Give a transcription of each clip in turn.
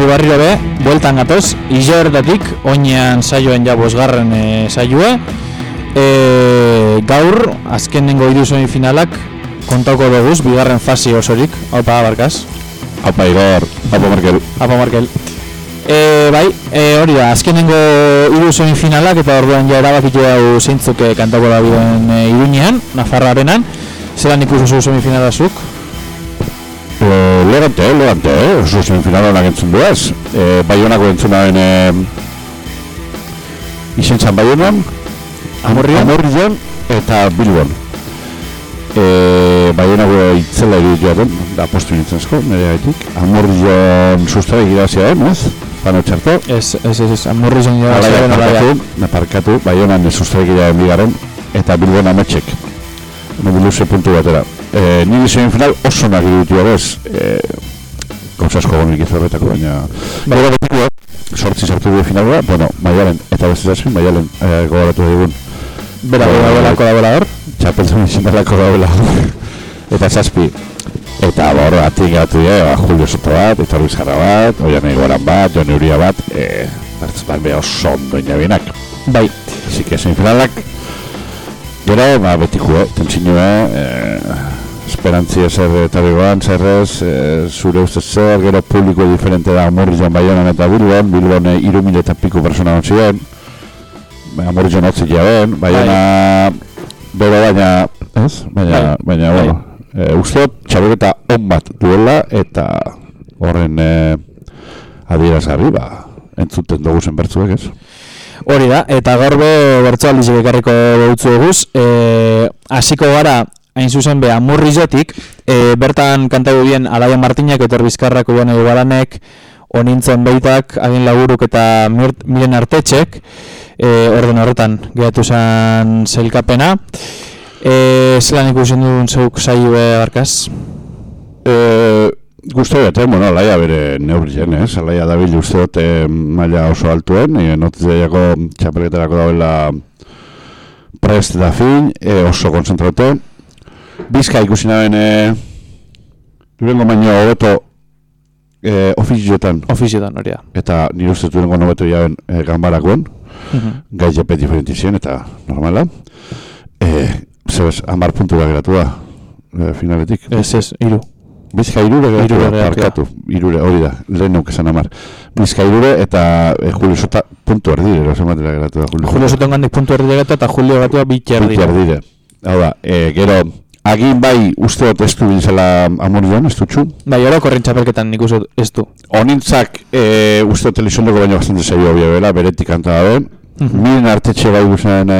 Aupa danari barriro be, bueltan gatoz, izo erdatik, oinean saioen ja bosgarren e, saioa. E, gaur, azkenengo hiru finalak kontauko doguz, bigarren fasi osorik. Aupa, barkaz. Aupa, Igor. Aupa, Markel. Aupa, Markel. E, bai, e, hori da, azkenengo hiru finalak eta orduan ja erabakitu hau zeintzuk kantako da biden e, iruñean, Nafarrarenan. Zeran ikusu semifinalazuk? Eh, Levante, eh, oso semifinal honak entzun duaz. Eh, Baionako entzunaren eh, izentzan Baionan, Amorrion? Amorrion eta Bilbon. Eh, Baionako itzela iruditu jaten, da postu nintzenzko, nire gaitik. Amorrion sustara egidazia den, ez? Pano txarto. Ez, ez, ez, ez, amorri zen jara Alaia zaren alaia. parkatu, naparkatu, Baionan sustara egidea bigaren, eta Bilbon ametxek. Mobiluze puntu batera. Eh, nire semifinal oso nahi iruditu jarez. Eh, Gauzasko gonik izorretako, baina... Bai. Gero betikoa, sortzi sartu du finalera, bueno, Maialen, eta beste zazpin, Maialen eh, gogoratu digun. Bera, Bai, bera, bai, bera, bai. kolaborador. Txapeltzen izendalako daula. eta zazpi. Eta ba, hor, atik gatu dira, ba, Julio Soto bat, eta Ruiz Jarra bat, Oian Egoran bat, Jon Euria bat, eh, hartz bat beha oso ondo inabinak. Bai, Así que semifinalak, gero, ba, betiko, eh, tentsinua, eh, esperantzia zer eta bigoan, zerrez, eh, zure ustez zer, gero publiko diferente da Amorrian Baionan eta Bilbon, Bilbon eh, iru mila eta piko persona hon ziren, Amorrian hotzik jaben, Baiona, bero baina, ez? Baina, Bai. baina, Bai. bueno, eh, usteot, txabeleta on bat duela, eta horren eh, adierazgarri, ba, entzuten dugu zen bertzuek, ez? Hori da, eta gaur be bertso aldizek ekarriko behutzu eguz. E, hasiko gara, hain zuzen be, amurrizotik, e, bertan kantago bien Alaia Martinak eta Bizkarrako joan edo baranek, onintzen beitak, agin laburuk eta mir, miren artetxek, e, orden horretan, geratu zen zelkapena. E, zelan ikusten duen zeuk saio e, barkaz? Eh, Gusto dut, eh, bueno, alaia bere neurrien, ez? Alaia dabil uste dut eh, maila oso altuen, e, notitzaiako txapelketarako dauela prest da fin, eh, oso konzentraute. Bizka ikusi naben, eh, durengo baino hobeto eh, ofizioetan, Ofiziotan hori da. eta nire uste durengo hobeto jaben eh, ganbarakoen, Mhm. gai jepet diferenti ziren, eta normala. Eh, Zebez, amar puntu da geratu da, eh, finaletik. Ez, ez, iru. Bizka irure geratu parkatu, irure, hori da, lehen nuk esan amar. Bizka irure eta e, Julio Sota puntu erdire, erosen batera geratu da Julio Julio Soton gandik puntu erdi gata eta Julio gatua bitxer Puntu dira. erdire. Hau da, e, gero, agin bai uste dut ez du biltzela amorion, ez dutxu. Bai, oro korrin txapelketan nik uste ez du. Honintzak e, uste dut elizondoko baino bastante zaio bia bela, beretik kanta dabe. Mhm. Miren artetxe bai guztien e,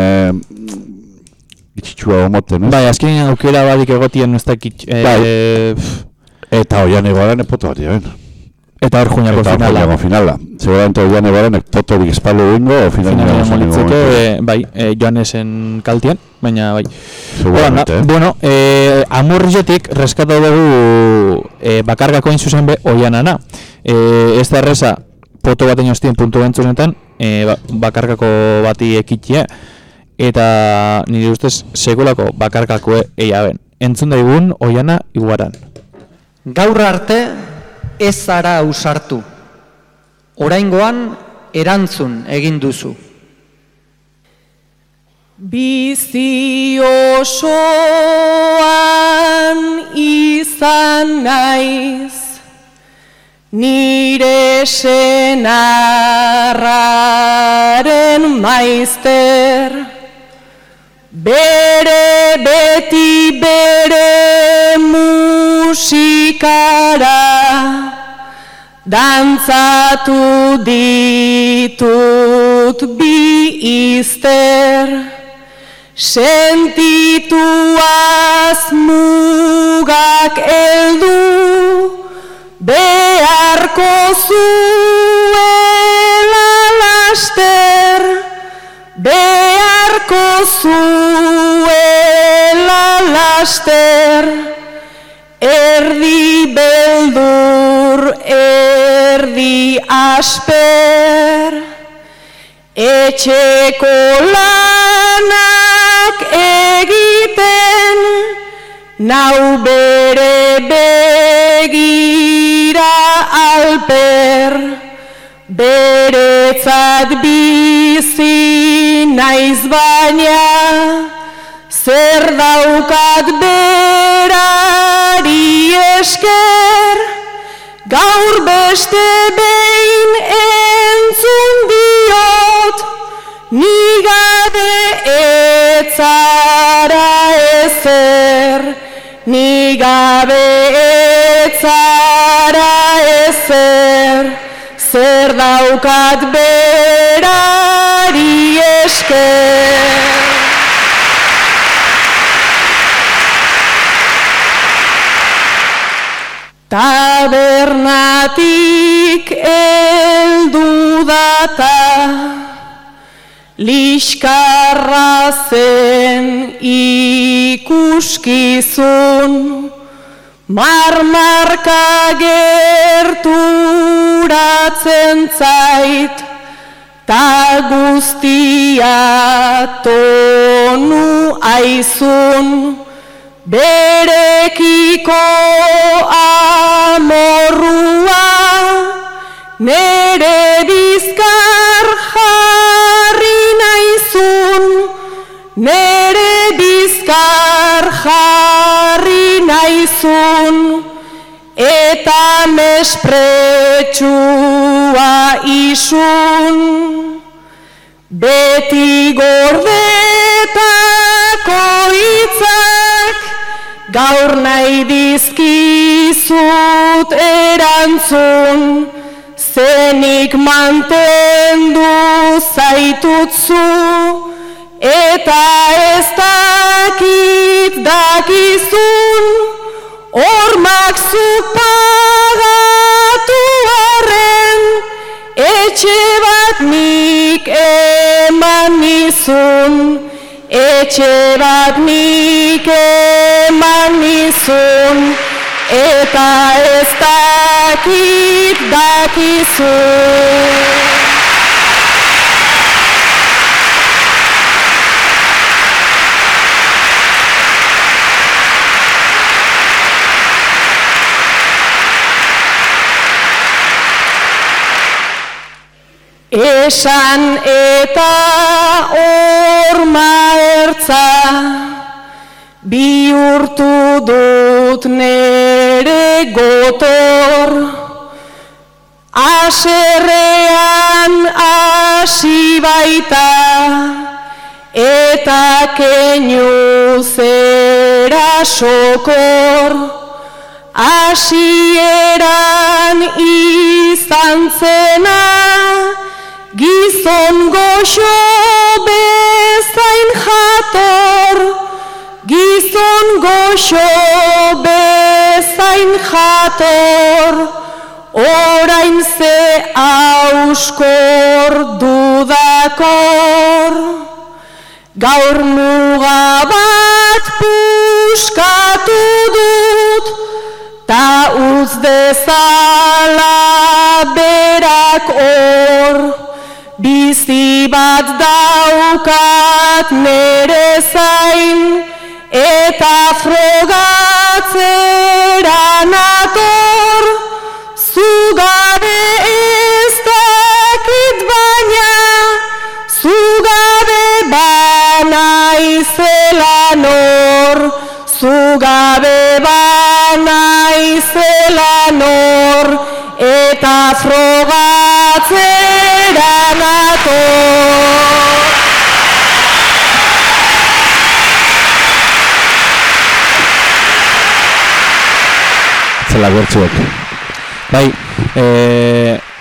itxitxua omoten, ez? Bai, azkenean aukera badik egotien ez dakit. E, Bai. pff, Eta oian egoaren epoto bat jaben. eta hor juñako Eta finala. finala. finala. Seguramente oian egoaren ekpotorik espaldo egingo, o finala Finala egingo molitzeke, e, bai, e, Joanesen kaltien, baina bai. Seguramente, eh? Bueno, e, amurriotik reskatu dugu e, bakargako hain zuzen be oianana. E, ez da erreza, poto baten joztien puntu bentzunetan, e, ba, bakarkako bati ekitia, eta nire ustez segulako bakarkako eia ben. Entzun daigun oiana iguaran. Gaur arte ez zara ausartu. Oraingoan erantzun egin duzu. Bizi osoan izan naiz Nire senarraren maizter Bere beti bere musikara Dantzatu ditut bi izter. Sentituaz mugak eldu Beharko zuela laster. Beharko zuela laster Erdi beldur, erdi asper. Etxeko lanak egiten Nau bere begira alper, beretzat bizi naiz baina, zer daukat berari esker, gaur beste behin entzun diot, nigade etzara ezer, nigabe etzara zer daukat berari esker. Tabernatik eldu data, Liskarra zen ikuskizun, Marmarka gerturatzen zait, Ta guztia tonu aizun, Berekiko amorrua, Nere bizkar jarri naizun, Nere bizkar jarri naizun, Eta mespretsua isun, Beti gordetako hitzak, gaur nahi dizkizut erantzun, zenik mantendu zaitutzu, eta ez dakit dakizun, hormak zupagatu arren, etxe bat nik eman nizun, etxe bat nik eman nizun, eta ez dakit dakizun. Esan eta orma ertza bihurtu dut nere gotor. Aserrean hasi baita eta keinu zera sokor. Hasieran izan zena Gizon goxo bezain jator, gizon goxo bezain jator, orain ze auskor dudakor. Gaur muga bat puskatu dut, ta uz dezala berak hor. Bizi bat daukat nere zain, eta frogatzera nator, zugabe ez dakit baina, zugabe bana izela nor, zugabe bana izela nor, eta frogatzera Zela gertzuek. Bai, e,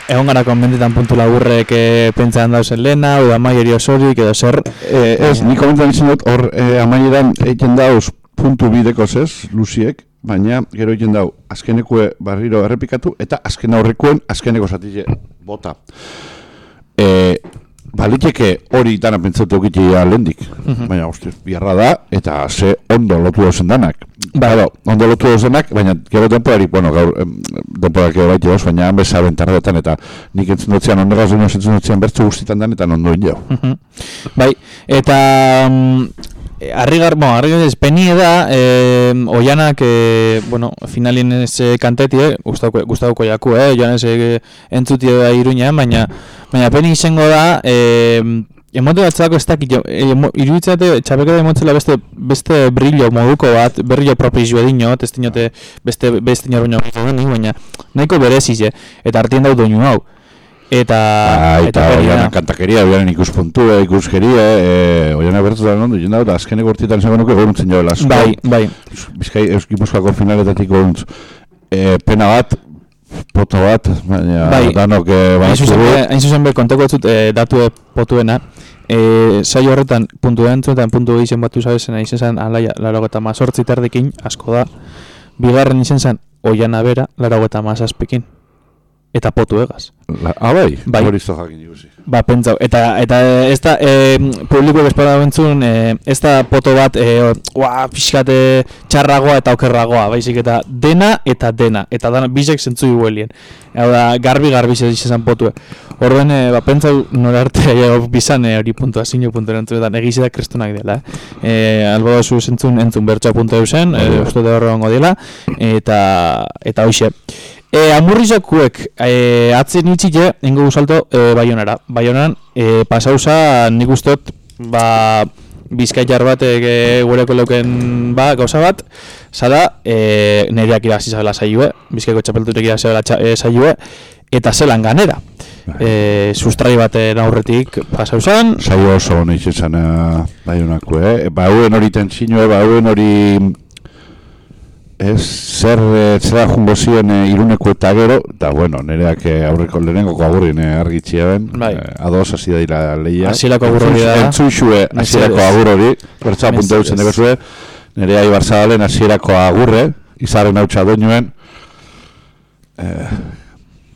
egon gara konbentetan puntu laburrek e, pentsan dauzen lehena, u amaieri osorik edo zer. Eh, ez, ni komentan izan dut, hor eh, amaieran egiten dauz puntu bideko ez, luziek, baina gero egiten dau azkenekue barriro errepikatu eta azken aurrekoen azkeneko zatile bota. E, baliteke hori dana pentsatu egitea lehendik, baina uste, biharra da, eta ze ondo lotu dauzen danak. Bado, ondo lotu dauzenak, baina gero denporari, bueno, gaur, em, denporak gero baite dauz, baina han beza bentarretan, eta nik entzun dutzean, ondogaz duen entzun dutzean bertzu guztitan dan, eta ondo indio. Mhm. Bai, eta mm, Eh, Arrigar, bueno, arrigar ez, penie da, eh, oianak, eh, bueno, finalin ez eh, kantetie, gustauko, gustauko jaku, eh, oian ez eh, entzutie da iruñean, baina, baina peni izango da, eh, emote batzako ez dakit, jo, eh, emo- iruditzate, txapelketa emotzela beste, beste brillo moduko bat, brillo propizio edino, ez dinote beste, beste nio baino baina nahiko berezize, eta artien dau doinu hau. Eta, Bai, eta peni da. oianen kantakeria, oianen ikuspuntua, ikuskeria, e, oianen bertutan ondo, jenda da, azkeneko urtietan izango nuke goruntzen joela. asko. Bai, bai. Bizkai, Euski Muskako finaletatik goruntz. E, pena bat, poto bat, baina Bai. danok e, Hain zuzen, hain zuzen be, konteko etzut e, datu potuena. E, saio horretan, puntu entzuetan, puntu izen batu zabezena, izen zen, alaia, laro eta mazortzi terdikin, asko da. Bigarren izen zen, oiana bera, laro eta mazazpikin. Eta potu egaz. La, ah, bai? Hori jakin ikusi. Ba, pentsau, eta, eta ez da, e, publikoek espera bentzun, e, ez da poto bat, e, ua, pixkate txarragoa eta okerragoa, baizik eta dena eta dena, eta dana bisek zentzu iguelien. Hau da, garbi-garbi izan potue. Horren, e, ba, pentsau nora arte e, bizan e, hori puntua, zinu puntu erantzunetan, egize da kristunak dela. Eh? E, albo zu zentzun entzun bertsoa puntu eusen, e, uste da horrengo dela, eta, eta hoxe. E, amurrizakuek e, atzen itxite, ingo salto e, baionara. Baionan, e, pasauza nik ustot, ba, bizkaitar bat e, gureko leuken ba, gauza bat, zara, e, nereak irazi zabela zaiue, bizkaiko txapeltutek irazi zabela txa, e, zaiue, eta zelan ganera. E, sustrai baten aurretik pasauzan, Saio oso hona izan baionako, eh? Ba, hauen hori tentsinue, ba, hauen hori... Ez, zer, eh, zera jungo ziren eh, iruneko eta gero, eta bueno, nereak eh, aurreko lehenengo agurrin eh, argitxia ben, Bai. eh, ados hasi da dira lehia. Hasierako agur hori da. Entzuixue hasierako agur hori, bertza puntu Mesedez. eutzen dekazue, nerea ibarzabalen hasierako agurre, izaren hautsa doinuen, eh,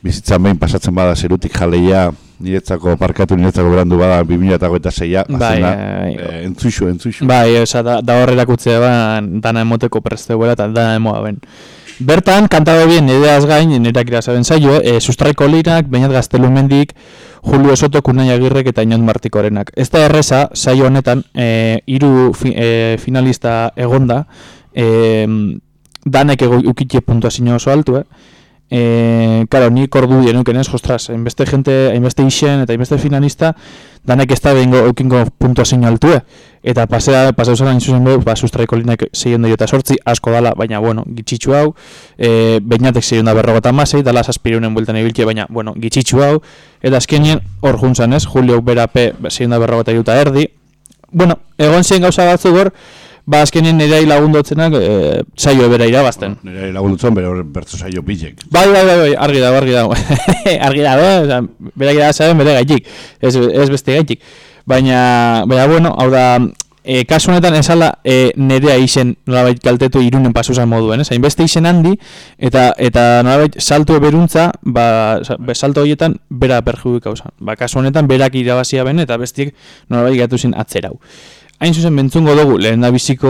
bizitzan behin pasatzen bada zerutik jaleia, niretzako parkatu niretzako berandu bada 2006a, Bai, azena, bai. eh, entzuixu, entzuixu. Bai, oza, da, da horrela kutzea ba, dana emoteko presteuela eta dana emoa ben. Bertan, kantado bien ideaz gain, nireak irazaben zaio, e, sustraiko lirak, bainat gaztelumendik, Julio Esoto, Kunai Agirrek eta Inon Martikorenak. Ez da erreza, saio honetan, e, iru fi, e, finalista egonda, e, danek ego ukitxe puntuazio oso altu, eh? Eh, claro, nik ordu dienuken ez, ostras, hainbeste gente, hainbeste isen eta hainbeste finalista, danek ez da behingo eukingo puntuazio altue. Eta pasea, paseu zela zuzen behu, ba, sustraiko linek zeion eta sortzi, asko dala, baina, bueno, gitxitxu hau, e, beinatek zeion da berrogota masei, dala saspirunen bueltan ibiltie, baina, bueno, gitxitxu hau, eta azkenien, hor juntzan ez, Julio berape zeion da berrogota iruta erdi, bueno, egon zien gauza batzuk hor, ba, azkenien nireai lagundotzenak, e, saio bera irabazten. Nire lagundutzen, bere hor bertzo saio bilek. Bai, bai, bai, bai, argi dago, argi dago. argi dago, oza, bere gira zaren bere gaitik, ez, ez beste gaitik. Baina, baina, bueno, hau da, e, kasu honetan esala e, nerea izen nolabait kaltetu irunen pasuzan moduen, ez? Hainbeste izen handi, eta eta nolabait salto beruntza, ba, be, salto horietan bera perjudik hau Ba, kasu honetan berak irabazia ben, eta bestiek nolabait gatu zen atzerau. Hain zuzen bentzungo dugu, lehen da biziko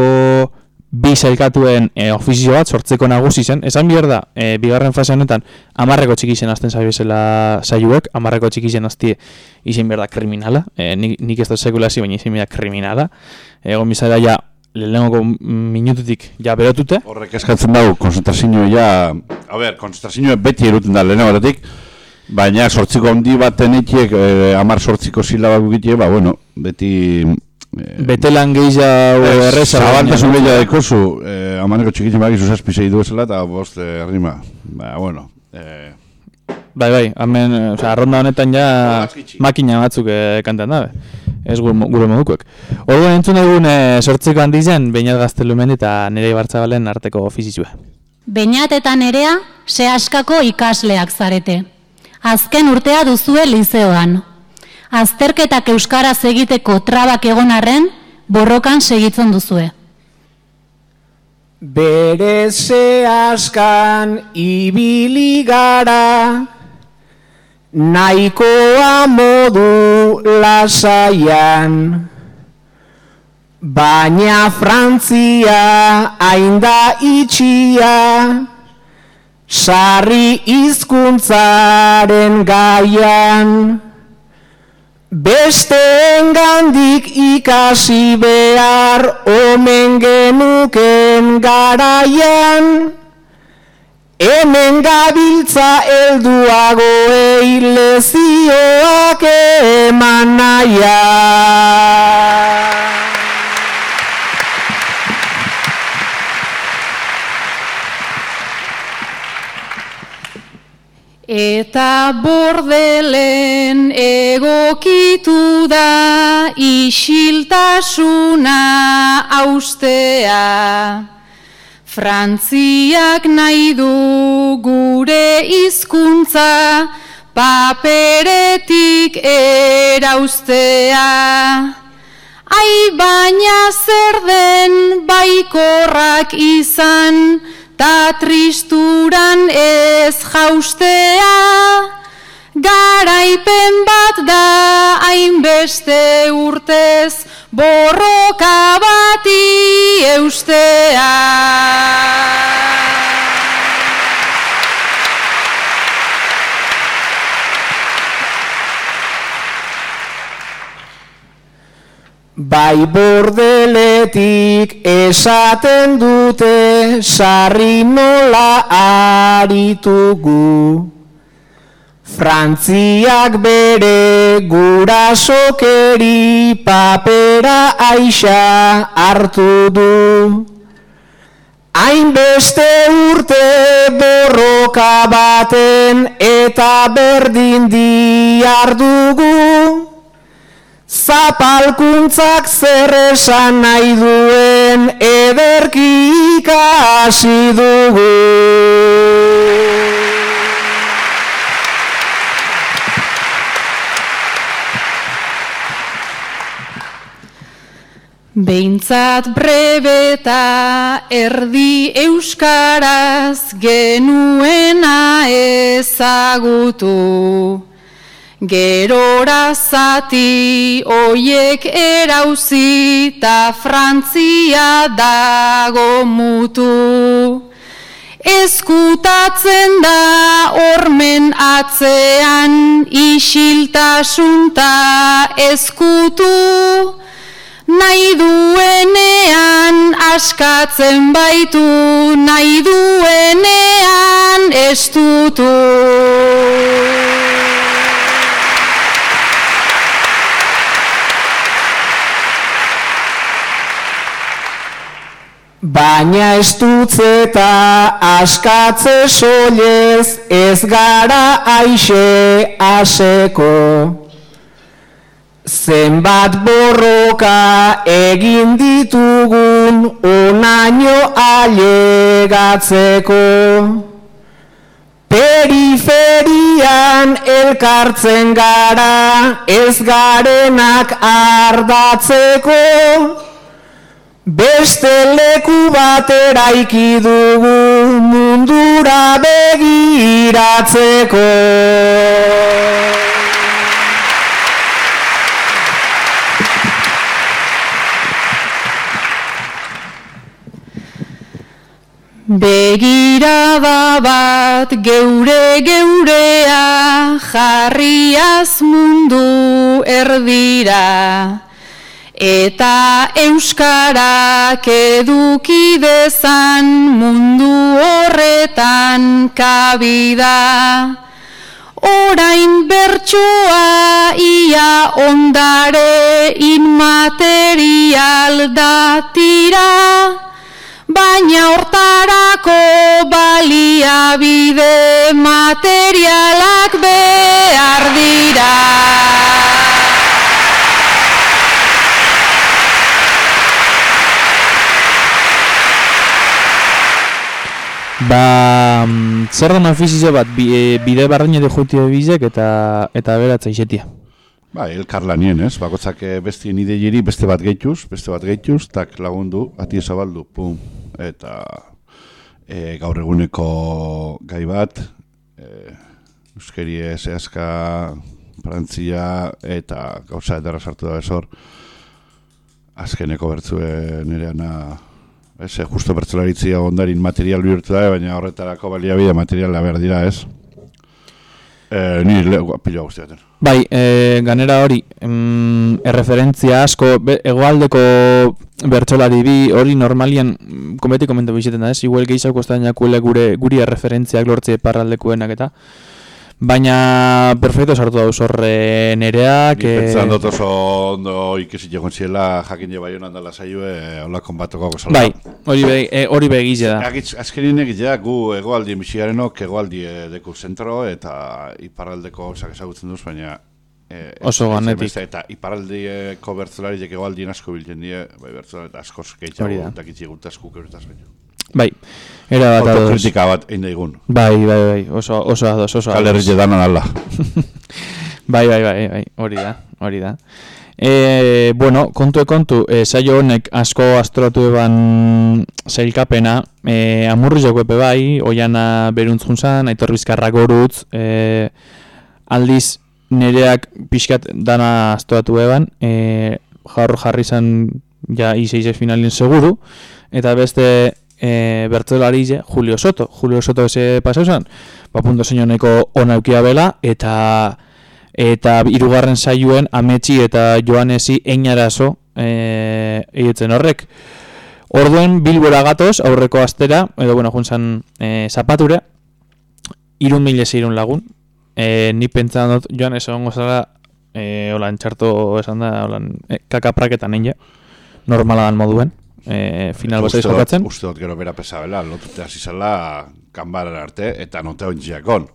bi sailkatuen e, ofizio bat sortzeko nagusi zen. Esan behar da, e, bigarren fase honetan, amarreko txiki zen azten zaibezela saioek, amarreko txiki zen azti izen behar da kriminala, e, nik, nik ez da sekulasi, baina izen behar da kriminala. Egon bizara ja, lehenengoko minututik ja berotute. Horrek eskatzen dago, konzentrazio ja... A ber, konzentrazio beti eruten da lehena batetik, baina sortziko handi baten etiek, eh, amar sortziko silabak ba, bueno, beti... Eh, Betelan gehiago erreza. Zabaltasun lehia dekozu, eh, amaneko txikitzen bakizu zazpi zei duezela, eta bost eh, rima. Ba, bueno, eh, Bai, bai, hemen, eh, osea, arronda honetan ja makina batzuk eh, kantan dabe. Ez gure, gure modukoek. Orduan entzun dugun eh, sortzeko handi zen, Beñat Gaztelumendi eta nire Ibartzabalen arteko ofizizua. Beñat eta nerea sehaskako ikasleak zarete. Azken urtea duzue lizeoan. Azterketak euskaraz egiteko trabak egon arren, borrokan segitzen duzue. Bere askan ibili gara, nahikoa modu lasaian. Baina Frantzia ainda itxia, sarri hizkuntzaren gaian. Besteen gandik ikasi behar omen genuken garaian Hemen gabiltza elduagoei lezioak eman nahian Eta bordelen egokitu da isiltasuna austea. Frantziak nahi du gure hizkuntza paperetik eraustea. Ai baina zer den baikorrak izan, ta tristuran ez jaustea, garaipen bat da hainbeste urtez, borroka bati eustea. Bai bordeletik esaten dute sarri nola aritugu. Frantziak bere gurasokeri papera aixa hartu du. Hainbeste urte borroka baten eta berdin diardugu. Zapalkuntzak zer esan nahi duen ederki ikasi dugu. Beintzat brebeta erdi euskaraz genuena ezagutu. Gerora zati oiek erauzi ta Frantzia dago mutu. Ezkutatzen da ormen atzean isiltasunta ezkutu. Nahi duenean askatzen baitu, nahi duenean estutu. Baina ez dutzeta askatze soilez ez gara aixe aseko. Zenbat borroka egin ditugun onaino alegatzeko. Periferian elkartzen gara ez garenak ardatzeko. Beste leku batera iki dugu mundura begiratzeko. Begirada bat geure geurea jarriaz mundu erdira. Eta euskarak eduki dezan mundu horretan kabida. Orain bertsoa ia ondare inmaterial datira. Baina hortarako baliabide materialak behar dira. Ba, mm, zer den ofizio bat, bi, e, bide barreine de juitio bizek eta eta beratza isetia. Ba, elkarlanien, ez? Bakotzak eh, bestien ideieri beste bat gehituz, beste bat gehituz, tak lagundu, ati zabaldu, pum, eta e, gaur eguneko gai bat, e, euskerie zehazka Frantzia eta gauza edera sartu da bezor, azkeneko bertzue nireana, ez, eh, justo bertzelaritzia ondarin material bihurtu da, baina horretarako baliabide materiala behar dira, ez? Eh, ni pilo guztiaten. Bai, e, ganera hori, mm, erreferentzia asko, be, egoaldeko bertsolari bi hori normalian kometi komento bizeten da, ez? Igual gehiago kostainakuele gure guri erreferentziak lortze parraldekoenak eta baina perfecto sartu dauz horre nereak Ni eh, pentsan dut oso ondo ikesi jogon ziela jakin je bai honan dela saioe hola konbatoko gozala. Bai, hori be, e, hori begize da. Azkenin egitea gu egoaldi misigarenok egoaldi eh, deku zentro eta iparraldeko osak ezagutzen duz, baina eh, Oso ganetik. Eta iparraldiko bertzolariek egoaldien asko biltzen die, bai bertzolar eta askoz Hori da. dakitzi gutaz kukerutaz baino. Bai, era bat ados. Autokritika bat egin daigun. Bai, bai, bai, oso, oso ados, oso ados. herri danan ala. Bai, bai, bai, bai, hori da, hori da. E, bueno, kontu e kontu, e, saio honek asko astratu eban zailkapena, e, amurri jokoepe bai, oiana beruntzun zan, aitor bizkarra gorutz, e, aldiz nereak pixkat dana astratu eban, e, jarri zan ja i6 finalin seguru, eta beste e, bertzelari ze, Julio Soto. Julio Soto eze pasau zan, ba, punto zeinoeneko ona eukia bela, eta eta hirugarren saioen ametsi eta joanesi einarazo e, egitzen horrek. Orduen Bilbora gatoz aurreko astera, edo bueno, juntzan e, zapature, irun mila zeirun lagun. E, ni pentsan dut joan ez egongo zara, e, holan txarto esan da, holan e, kakapraketan egin normala dan moduen. E, final bat dut- jokatzen. Uste dut gero bera pesabela, lotute hasi zala ganbaran arte, eta note ontziakon.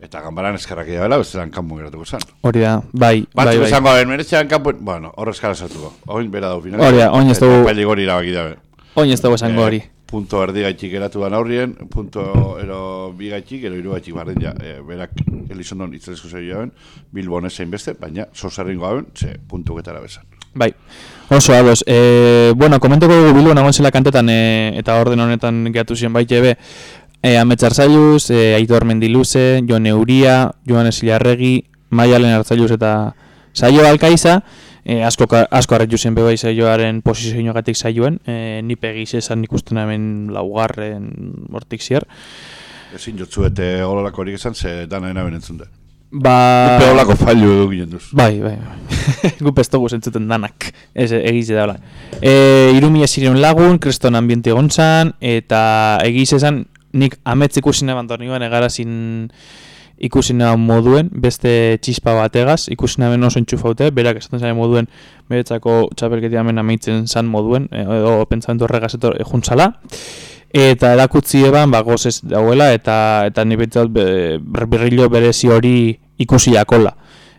Eta ganbaran eskarrak bela, bestelan kanpo geratuko zen. Hori da, bai, bai, Batzuk bai. esango, ben, meretxean kanpo, bueno, horrez kara sartuko. Oin bera dau final. Hori da, oin ez dugu- Eta gori irabaki dabe. Oin ez dago esango Eh, hori. punto erdi gaitxik eratu da aurrien, punto ero bi gaitxik, ero iru gaitxik bardin ja, e, berak Elizondon itzelesko zei jaben, Bilbon ezein beste, baina sosarringo hauen, ze puntu getara besan. Bai, oso ados. E, bueno, komentoko dugu Bilbo nagoen zela kantetan e, eta orden honetan gehatu ziren baita ebe. E, Ametxar Zailuz, e, Aitor Mendiluze, Jon Euria, Joan Esilarregi, Maialen Artzailuz eta Saio Alkaiza, e, asko, asko arretu zen bebai saioaren posizioagatik saioen, e, ni pegiz esan ikusten hemen laugarren hortik zier. Ezin jotzu eta ololako horik esan, ze dana enaben entzun da. Ba... Upe olako fallu edo ginen duz. Bai, bai, bai. Gup ez dugu zentzuten danak. Ez, egiz da hola. E, irumia ziren lagun, kreston ambiente egon zan, eta egiz esan, nik ametz ikusina bantor nioan egarazin ikusina moduen, beste txispa bategaz, ikusina ben oso entxufaute, berak esaten zaren moduen, beretzako txapelketia hemen amaitzen zan moduen, edo pentsamentu horregaz etor, e, juntzala. Eta erakutzi eban, ba, gozez dauela, eta, eta ni be, berrillo berezi hori ikusi jakola.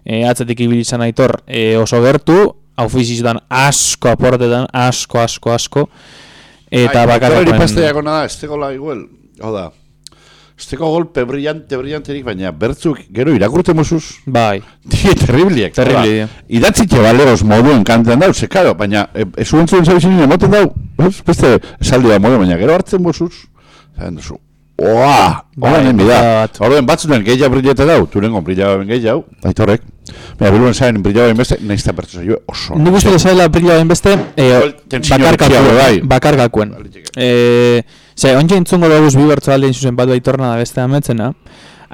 E, atzetik ibili izan aitor e, oso gertu, aufizizudan asko aportetan, asko, asko, asko. Eta bakarrik. Hori pasteiako nada, ez tegola igual, hau da, ez tego golpe brillante, brillanterik, baina bertzuk gero irakurte mozuz, Bai, Die terribliek. Terrible, Hola, die. Idatzitxe baleoz moduen kantean dau, ze karo, baina e, ez zuen zuen zabizin emoten dau? Beste esaldi da moduen, baina gero hartzen bozuz, zaten duzu, oa, bida. bat. Horren batzuten gehiago brillete dau, turengo brillaba ben gehiago, aitorrek, baina biluen zaren brillaba ben beste, nahiz eta pertsu zaio oso. Nik uste zaila brilla den beste, e, bakarkakuen, bitxia, bai. bakarkakuen. Baliteke. E, ze, ontsa intzungo dugu bi bertzo aldein zuzen bat aitorna da beste ametzena,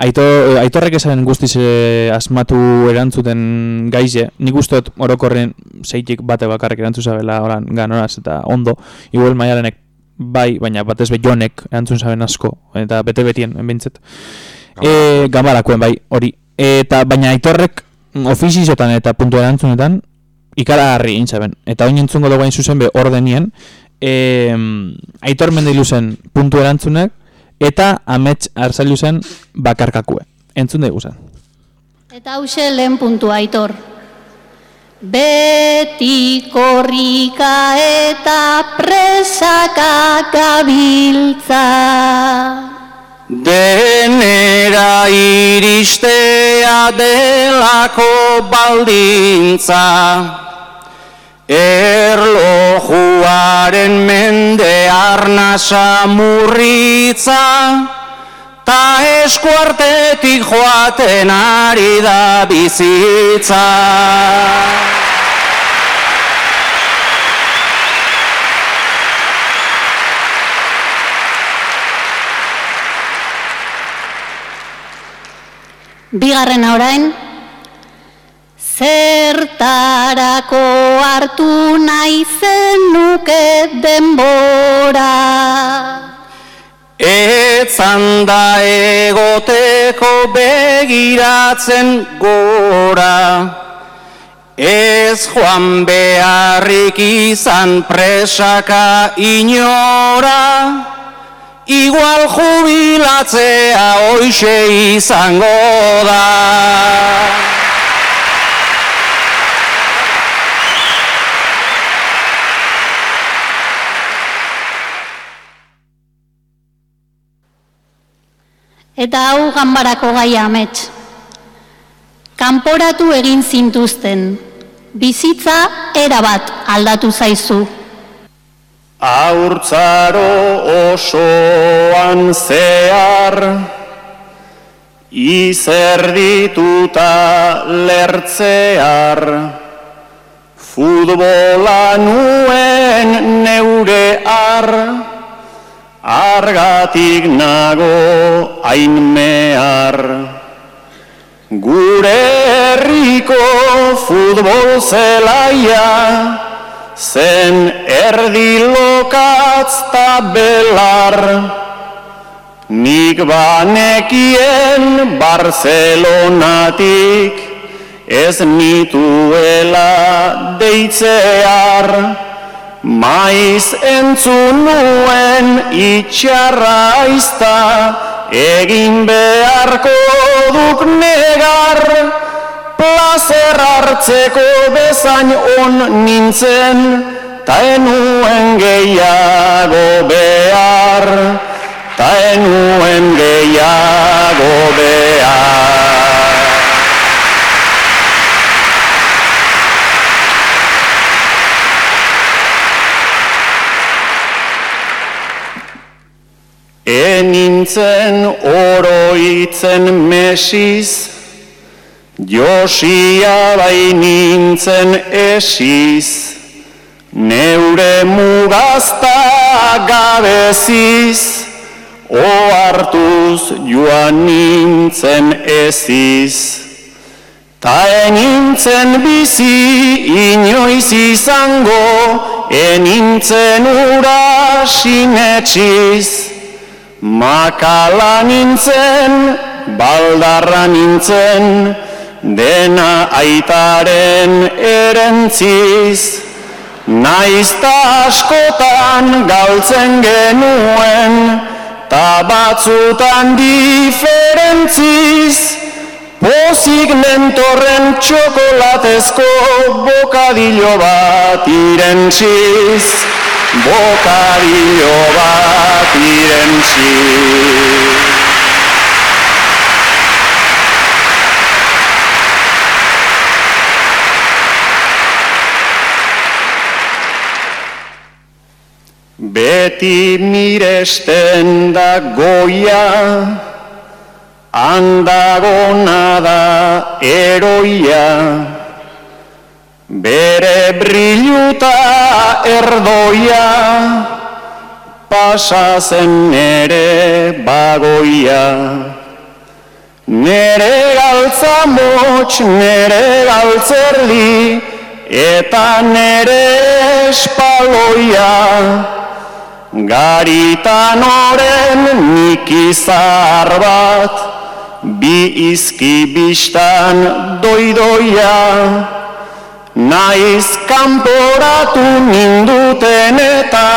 Aito, e, aitorrek esan guztiz e, asmatu erantzuten gaize, nik uste dut orokorren zeitik bate bakarrik erantzu zabela oran ganoraz eta ondo, igual maialenek bai, baina batez be jonek erantzun zaben asko, eta bete betien, bintzet. E, gambarakoen bai, hori. Eta baina aitorrek ofizizotan eta puntu erantzunetan ikaragarri intzaben. Eta oin entzungo dugu hain zuzen be ordenien, e, aitor mendiluzen puntu erantzunek eta amets arzailuzen bakarkakue. Entzun dugu zen. Eta hause lehen puntu aitor. Beti korrika eta presaka gabiltza. Denera iristea delako baldintza Erlojuaren mende arnasa murritza Ta eskuartetik joaten ari da bizitza Bigarrena orain, zertarako hartu nahi zenuke denbora. Etzan da egoteko begiratzen gora. Ez joan beharrik izan presaka inora. Igual jubilatzea hoxe izango da Eta hau ganbarako gaia amets. Kanporatu egin zintuzten. Bizitza erabat aldatu zaizu. Aurtzaro osoan zehar Izerdituta lertzear Futbola nuen neure ar Argatik nago hainmear Gure herriko futbol zelaia zen erdi lokatz belar, nik banekien Barcelonatik ez nituela deitzear, maiz entzun nuen itxarra izta, egin beharko duk negar, plazer hartzeko bezain on nintzen, ta enuen gehiago behar, ta enuen gehiago behar. Enintzen oroitzen mesiz, Josia bai nintzen esiz, neure mugazta gabeziz, oartuz joan nintzen eziz. Ta enintzen bizi inoiz izango, enintzen ura sinetxiz, makala nintzen, baldarra nintzen, dena aitaren erentziz, naizta askotan galtzen genuen, ta batzutan diferentziz, pozik nentorren txokolatezko bokadillo bat irentziz, bokadillo bat irentziz. Beti miresten da goia, handagona da eroia, bere brilluta erdoia, pasazen nere bagoia. Nere galtza motx, nere galtzerdi, eta nere espaloia. Garitan oren nik izar bat, bi izki bistan doidoia. Naiz kanporatu ninduten eta,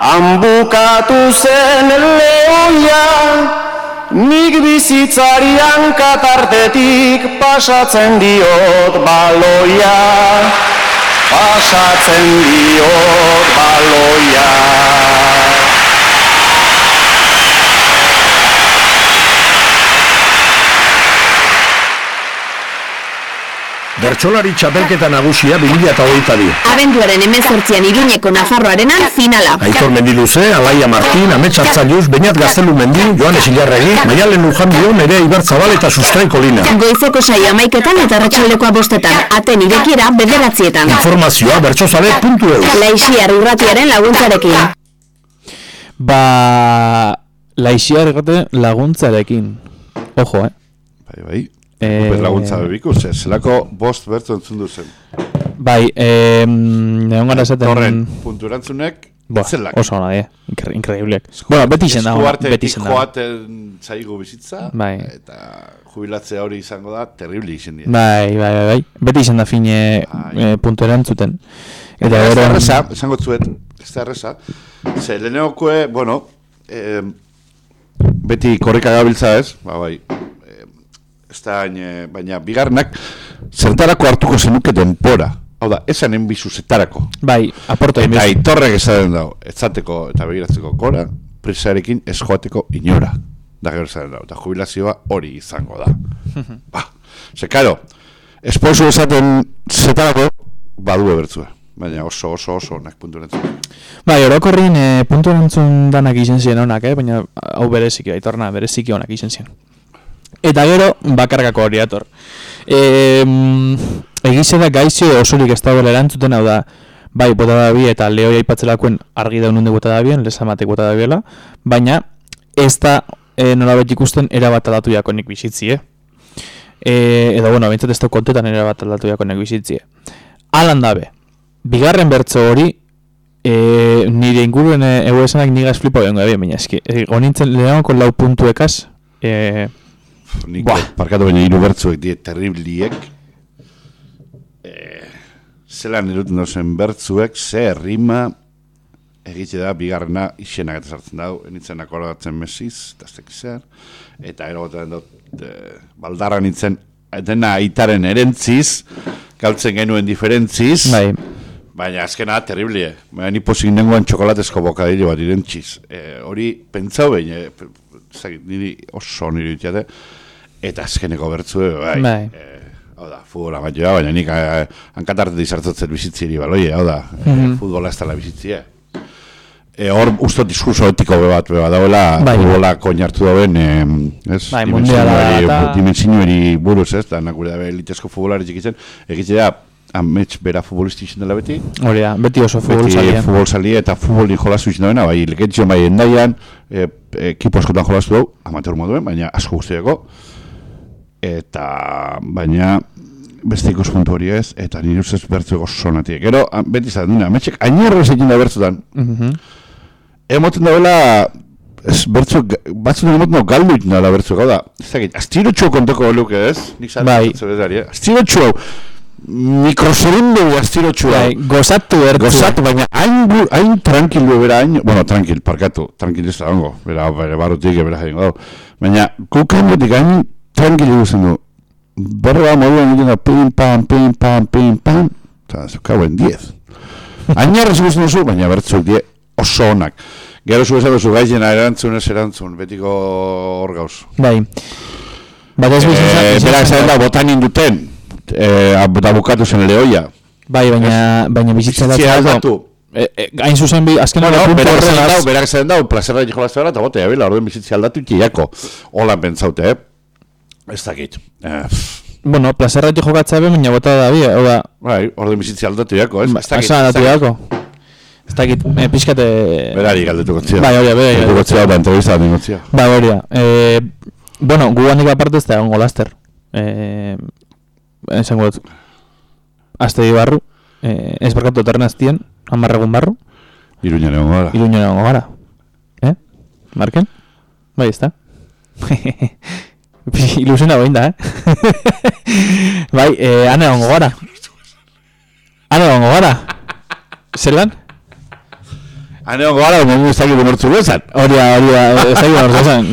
hanbukatu zen lehoia. Nik bizitzarian katartetik pasatzen diot baloia pasatzen diot baloia. Bertsolari txapelketa nagusia 2008 di. Abenduaren emezortzian iruñeko Nafarroarenan finala. Aitor Mendiluze, Alaia Martin, Amets Artzaiuz, Beñat Gaztelu Mendi, Joan Esilarregi, Maialen Lujanbio, Nerea Ibarzabal eta Sustrai Kolina. Goizeko saia maiketan eta ratxaldekoa bostetan. Aten irekiera bederatzietan. Informazioa bertsozale.eu Laixiar urratiaren laguntzarekin. Ba... Laixiar laguntzarekin. Ojo, eh? Bai, bai. Eh, laguntza bebiku, ze, zelako bost bertu entzun duzen. Bai, eh, egon gara esaten... Torren, puntu erantzunek, Boa, zelak. oso ona die, Incre increíbleak. Bueno, beti izen da, beti izen da. joaten zaigu bizitza, Bai. eta jubilatzea hori izango da, terribli izen dira. Bai, bai, bai, bai. Beti izen da fine Bai. eh, puntu erantzuten. Eta Eta ez da gero... erresa, esango zuet, ez da erresa. Ze leheneokoe, bueno, eh, beti korrika gabiltza ez, ba bai, eh, ez da, hain, baina bigarrenak, zertarako hartuko zenuke denpora. Hau da, esan enbizu zetarako. Bai, aporto Eta aitorrek esaten dago, etzateko eta begiratzeko gora, prisarekin ez joateko inora. Da gero esaten dago, eta jubilazioa hori izango da. ba, ze, karo, esposo esaten zetarako, badu ebertzua. Baina oso, oso, oso, onak puntu netzen. Bai, orokorrin e, puntu erantzun danak izen ziren onak, eh? baina hau bereziki, aitorna bereziki onak izen ziren. Eta gero, bakargako hori dator. E, egize da gaizio osorik ez dagoela erantzuten, hau da, bai, bota da bi eta lehoi aipatzelakoen argi daun hunde bota da bien, lesamatek bota da biela, baina ez da e, nolabait ikusten erabat aldatu jakonik bizitzi, eh? E, edo, bueno, bintzat ez da kontetan erabat aldatu jakonik bizitzi, eh? Alan dabe, bigarren bertzo hori, e, nire inguruen e, ego esanak nigaz flipa da baina eski, e, honintzen lehenako lau puntuekaz, e, Nik Buah. parkatu baina hiru bertzuek die terribliek. Eh, zelan eruten dozen bertzuek, ze rima egite da bigarrena izenak eta sartzen dau, enitzen akordatzen mesiz, dakit zer, eta gero goten dut e, baldarra nintzen, dena aitaren erentziz, galtzen genuen diferentziz, bai, Baina azkena terriblie. Baina ni posik nengoan txokolatezko bokadillo bat irentziz. E, hori pentsau behin, e, ezakit, niri oso niri ditate. Eta azkeneko bertzue, bai. Bai. E, hau da, futbola bat joa, baina nik eh, hankatartetik sartzatzen bizitziri baloie, hau da, Mhm. e, futbola ez dela bizitzie. E, hor, usto diskurso etiko be bat, be bat dauela, Bai. futbola koinartu dauen, e, ez, Bai, eta- dimensioari buruz, ez, da, nakure dabe elitezko futbolari txikitzen, egitzea, amets bera futbolisti izan dela beti, hori da, beti oso futbol zalia. futbol salia eta futbol jolastu izan duena, bai, leketxo bai endaian, e, ekipo askotan jolastu dugu, amateur moduen, baina asko guztiako, eta baina beste ikuspuntu hori ez, eta nire ustez bertzueko sonatik. Gero, beti zaten duna, ametxek ainerro ez egin da bertzutan. Mhm. Emoten dauela, ez bertzu, batzutan emoten dau galdu egin dela bertzuko, hau da, ez dakit, astirotxo konteko luke ez, nik zaten Bai. eh? Mikrosegundu astirotxo, Bai, gozatu ertu. Gozatu, baina hain, gu- hain tranquilu bera hain, bueno, tranquil, parkatu, tranquil ez da hongo, bera, bera, barrutik, bera jaingo dago. Baina, guk hangotik hain tranquilu guzen du. Berra moduan egiten da, pim, pam, pim, pam, pim, pam, eta zukauen diez. Ainarra gusten duzu, baina bertzuk die oso onak. Gero zu esan duzu gaizena erantzun ez erantzun, betiko hor gauz. Bai. Bat ez Eh, bizitza... Berak esan da, botan induten, eh, eta bukatu zen lehoia. Bai, baina, baina bizitza datzeko... aldatu. E, e, gain zuzen bi, azken Bueno, puntu berak horregaz- dau, berak esan dau, plazerra jolazte gara, eta bote, abila, orduen bizitzi aldatu itxiako. Hola pentsaute, eh? Ez dakit. Eh, Bueno, plazerratik jokatza be, baina bota da bi, hau da, bai, orduen bizitzi aldatu jako, ez? ba, Ez dakit, asa ez datu dakit. dako. Ez dakit, e, pixkate... Berari galdetuko zio. Bai, hori, berari Galdetuko zio, da, entrevista bat ningo zio. Ba, hori da. E, bueno, gu handik aparte ez da egongo laster. E, esango dut. Aste barru. E, ez barkatu etorren aztien, hamarregun barru. Iruñan egon gara. Iruño egongo gara. Eh? Marken? Bai, ez da. Ilusiona da, eh? bai, eh, han egongo gara. Han egongo gara. Zelan? Han egon gara, baina ez dakit nortzu bezan. Hori da, hori da, ez da gero zazan.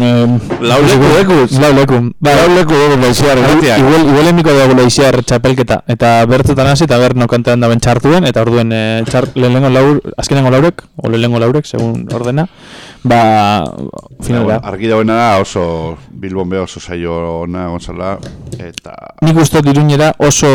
Lau leku dekuz. Lau leku. Ba, Lau leku dugu laiziar erratiak. Igual, igual emiko dugu leiziar txapelketa. Eta bertzetan hasi eta ber no kantean daben txartuen. Eta orduen e, txar, lehenengo laur, azkenengo laurek, o lehenengo laurek, segun ordena. Ba, finalera. Argi dagoena da oso Bilbon be oso saio ona gonzala eta Nik uste dut iruñera oso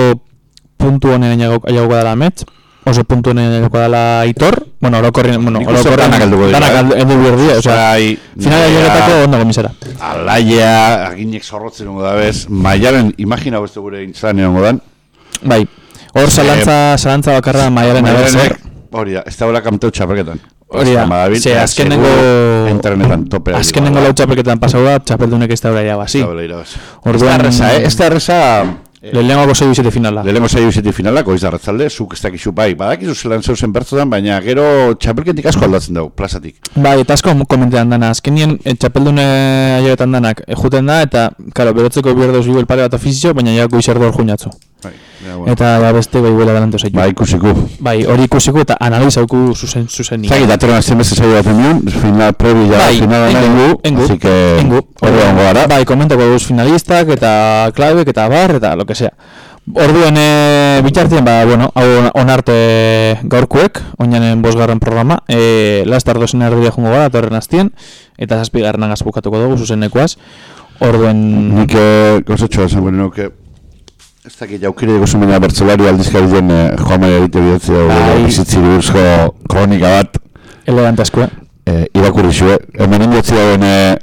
puntu honen aiago dela met, oso puntu aiago dela aitor, bueno, orokorrien, bueno, orokorrien, danak helduko dira, danak eh? heldu- behar dira, osea, Bai, finala joretako ondo gomisera. Alaia, aginek zorrotzen ongo da bez, maialen imagina beste gure intzalan egongo dan. Bai, hor zalantza, zalantza bakarra maialen Maialenek, abertzer, Hori da, ez da hola kamteu txapelketan. Hori da, ze azkenengo... Entrenetan tope. Azkenengo lau txapelketan pasau da, txapeldunek ez da ura irabazi. Orduan... Ez da erreza, eh? Ez da erreza... Lehenengo zei bizete finala. Lehenengo zei bizete finala, goiz darratzalde, zuk ez dakizu bai. Badakizu zelan zeusen bertzotan, baina gero txapelketik asko aldatzen dugu, plazatik. Bai, eta asko komentean dana, azkenien e, txapeldune aioetan danak e, juten da, eta, karo, berotzeko bierdoz bibel pare bat ofizio, baina ja goiz erdor juinatzu. Bai, ja, bueno. Eta ja, beste bai buela dalanto zaitu. Bai, ikusiko. Bai, hori ikusiko eta analizauku zuzen, zuzen Zagi, datorren azten beste zailo bat emion, final prebi ja, Bai, finala nahi engu, engu, engu, así que engu. horre hongo gara. Bai, komentako duz finalistak eta klabek eta bar eta lo que sea. Orduen e, bitartien, ba, bueno, hau onarte gaurkuek, oinanen bosgarren programa, e, lastar dozen erdira jungo gara, torren aztien, eta zazpigarren agaz bukatuko dugu, zuzenekoaz. Orduen... Nik eh, gozatxoa esan nuke, ez dakit jaukire dugu zumena bertzelari aldizkari den eh, joan maia egite bidetzi dugu Bai. bizitzi buruzko kronika bat Elegante asko, eh? eh, irakurri zue. Hemen indiotzi dagoen eh,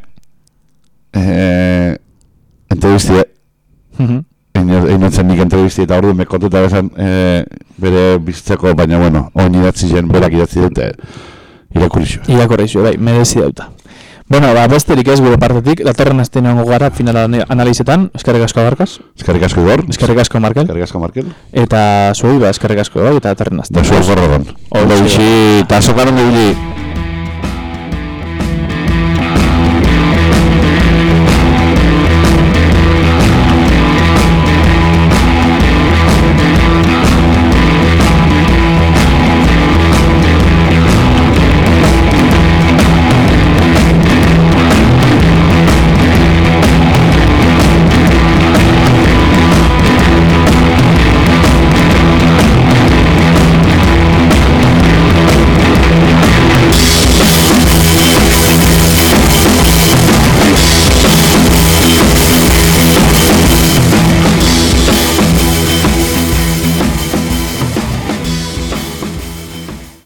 eh, entrevistie, Mhm. egin zen nik entrevisti eta orduan mekotuta bezan eh, bere bizitzako, baina bueno, oin idatzi zen, berak idatzi dute irakurri zue. Irakorri zuen, bai, merezi dauta. Bueno, ba, besterik ez gure partetik, datorren azten gara finala analizetan, eskerrik asko abarkaz, Eskerrik asko Igor, eskerrik asko Markel, eskerrik asko Markel, eta zuei, ba, eskerrik asko eta datorren azten. da zuer gorrogon. Hori Ondo ze. bitxi, eta.